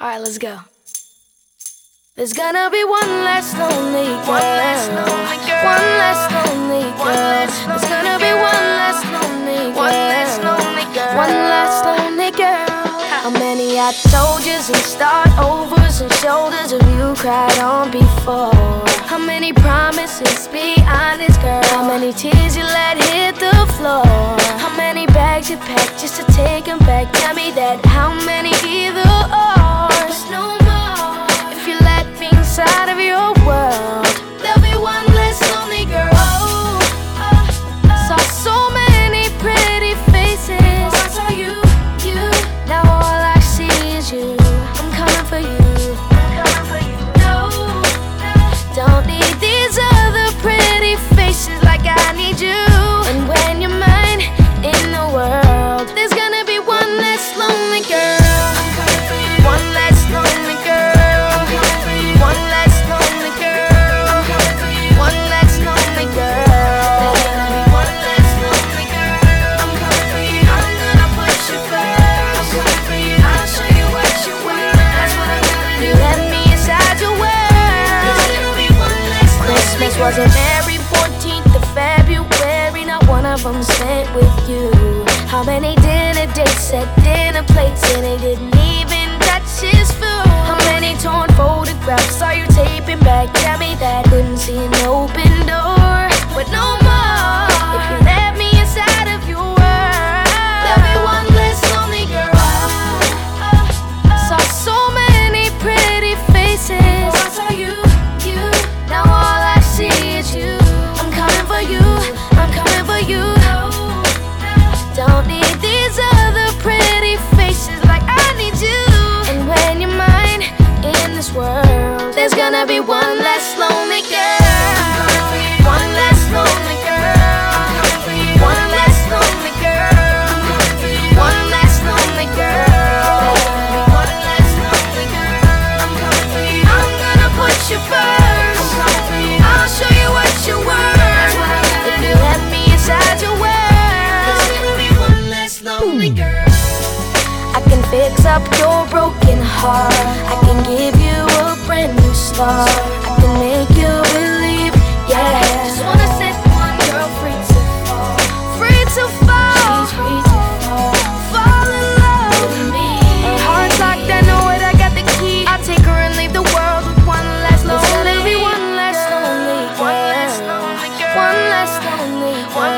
Alright, let's go. There's gonna be one less lonely girl. One less lonely girl. One less lonely girl. There's gonna be one less lonely girl. One less lonely girl. One less lonely girl. How many I told yous and start overs and shoulders have you cried on before? How many promises be honest, girl? How many tears you let hit the floor? How many bags you packed just to take them back? Tell me that. How many Christmas wasn't every 14th of February. Not one of them spent with you. How many dinner dates at dinner plates and they didn't even touch his food? How many torn photographs are you taping back? Tell me that couldn't see an open door, but no world, there's gonna be one less lonely girl. One less lonely girl. One less lonely girl. One less lonely girl. One less lonely girl. I'm gonna put you first. I'll show you what you're worth. If you let me inside your world. I can fix up your broken heart. I can give fall. I can make you believe, yeah. Just wanna set one girl free to fall, free to fall, free to fall. fall in love with me. Heart locked, I know it. I got the key. I take her and leave the world with one less lonely, one less lonely, one less lonely girl, one less lonely, one.